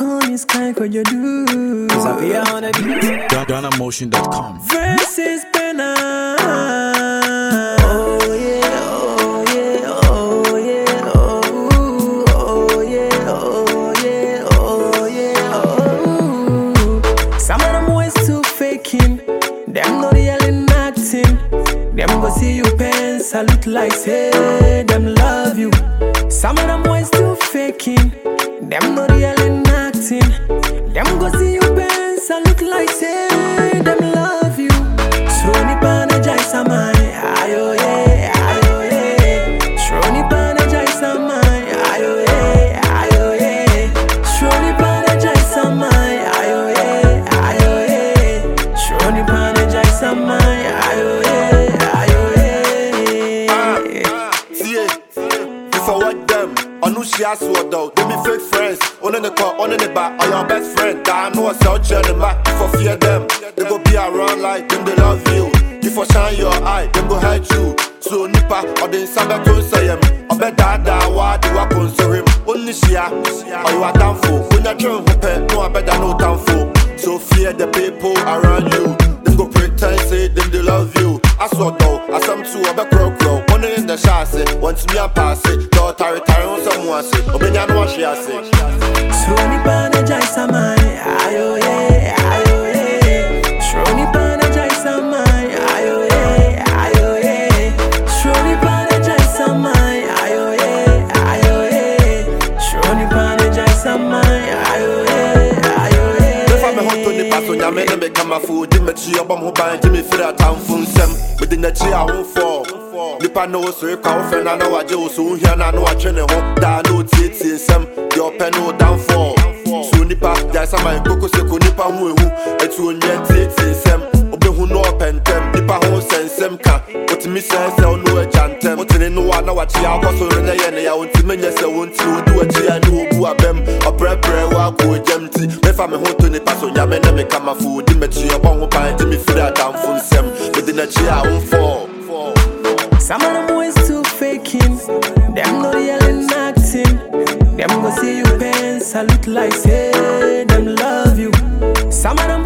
con is kind could you do? Sabia on the beat. GhanaMotion.com. Versus Penna. Oh yeah, oh yeah, oh yeah, oh, oh yeah, oh yeah, oh yeah, oh. Some of them boys too faking, them not yelling acting. Them go see you pen salute like say them love you. Some of them boys too faking, them not yelling acting. Them go see you pen salute like say them love you. Shroni pana jai samai, ayo yeah, ayo yeah. Shroni pana jai samai, ayo yeah, ayo yeah. Shroni pana jai samai, ayo yeah, ayo yeah. Shroni pana jai samai, ayo yeah, ayo yeah. tie if I want them ɔno hyia soɔ dɔw they be fake friends. On in the ne kɔ ɔne the ba ɔyɛ your best friend. No ɔsɛ ɔkyerɛ ne ma you for fear them they go be around like them they love you. You for shine your eye them go hurt you. So nipa ɔde nsa bɛto nsɛyɛm ɔbɛdaadaa waade wakɔ nsɔrem ɔnni hyia ɔyɛ w'adamfo wonya twe ho pɛ na wabɛda ne wotamfo so fear the people around you. Them go pretend say them they love you. I saw though, I asɔ dɔw asɛm to ɔbɛkorɔkorɔ wɔne ne nda hyɛ ase once me I pass ɔtaretare ho sɛ mo ase ɔbɛnya no ahwe ase Shroni pana jai samai, ayo yeah, ayo yeah. Shroni pana jai samai, ayo yeah, ayo yeah. Shroni pana jai samai, ayo yeah, ayo yeah. Shroni pana jai samai, ayo yeah, ayo mefa me ho to yeah. nipa so nyame ne meka mafo gye m'akyi ɔbɔ me ho ban me firi atamfo nsɛm mede n'akyi a womfɔɔ nipa ne wo sere kwa wo fɛ na na wagye wo so wohia na na watwe ne ho daa na otietie nsɛm deɛ ɔpɛ ne wo damfɔɔ so nipa gyae sa ma nkoko sɛ ko nipa ho ehu ɛti onyɛ tietie nsɛm wobɛhu na ɔpɛ ntɛm nipa ho nsɛnsɛm ka. Wotumi sɛn sɛ wo ne wagya ntɛm wotene no wa na wakye a wokɔ so no na yɛ ne ya wontimi nyɛ sɛ wo nti wodi wakyi a ne wɔbu abɛm ɔprɛprɛ wakɔ ogyam nti mefa me ho to nipa so nyame ne meka mafo wodi m'akyi ɔbɔ ho ban gye me firi adamfo nsɛm mede n'akyi a womfɔɔ Some of them boys too faking, them not yelling acting. Them go see you pen salute like say them love you. Some of them